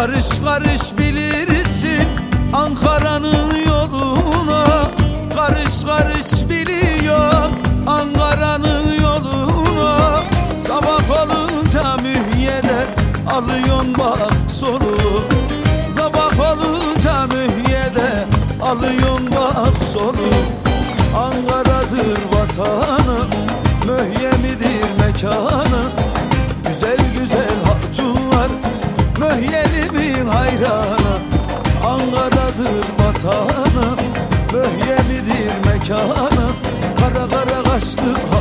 Karış karış bilirsin Ankara'nın yoluna. Karış karış biliyorum Ankara'nın yoluna. Sabah olunca mühyede Alıyorsun bak solu Sabah olunca mühyede Alıyorsun bak solu Ankara'dır vatanı Mühye midir mekanı mekanı Kara kara kaçtık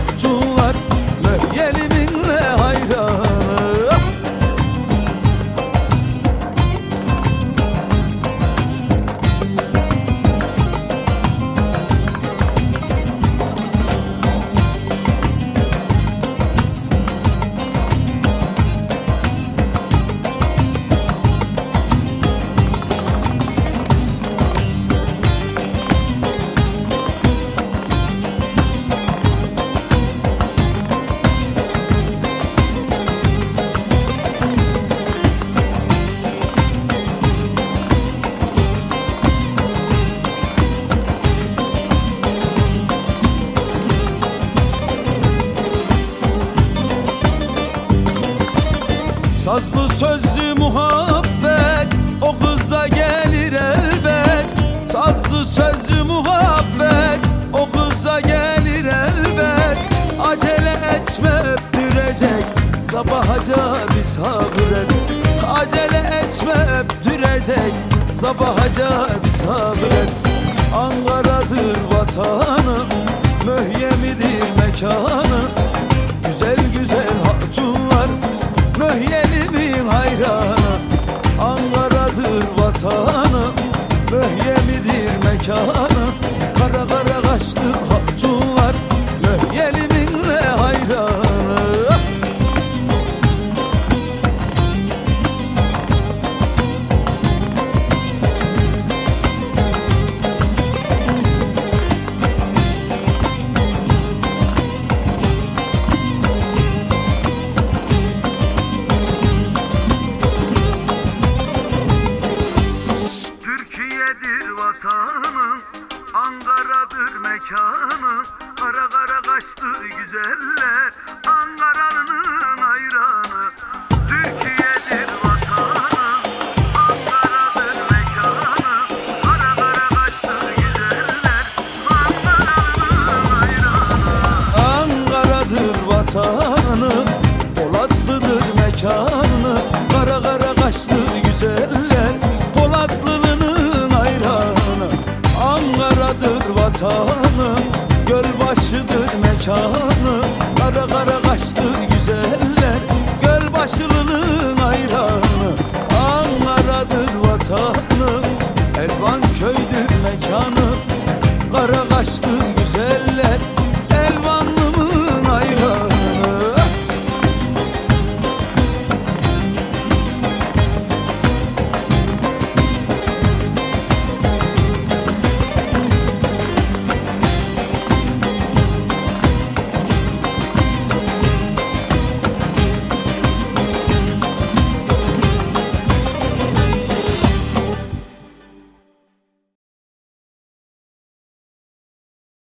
Sazlı sözlü muhabbet o kıza gelir elbet. Sazlı sözlü muhabbet o kıza gelir elbet. Acele etme öptürecek sabahaca bir sabret. Acele etme öptürecek sabahaca bir sabret. Ankara'dır vatanı Möhye midir mekanı Güzel güzel mekanı Kara kara kaçtık mekanı Kara kara kaçtı güzeller. Ankara'nın hayranı Türkiye'dir vatanım Göl başıdır mekanı. Kara kara kaçtı güzeller Göl başlının ayranı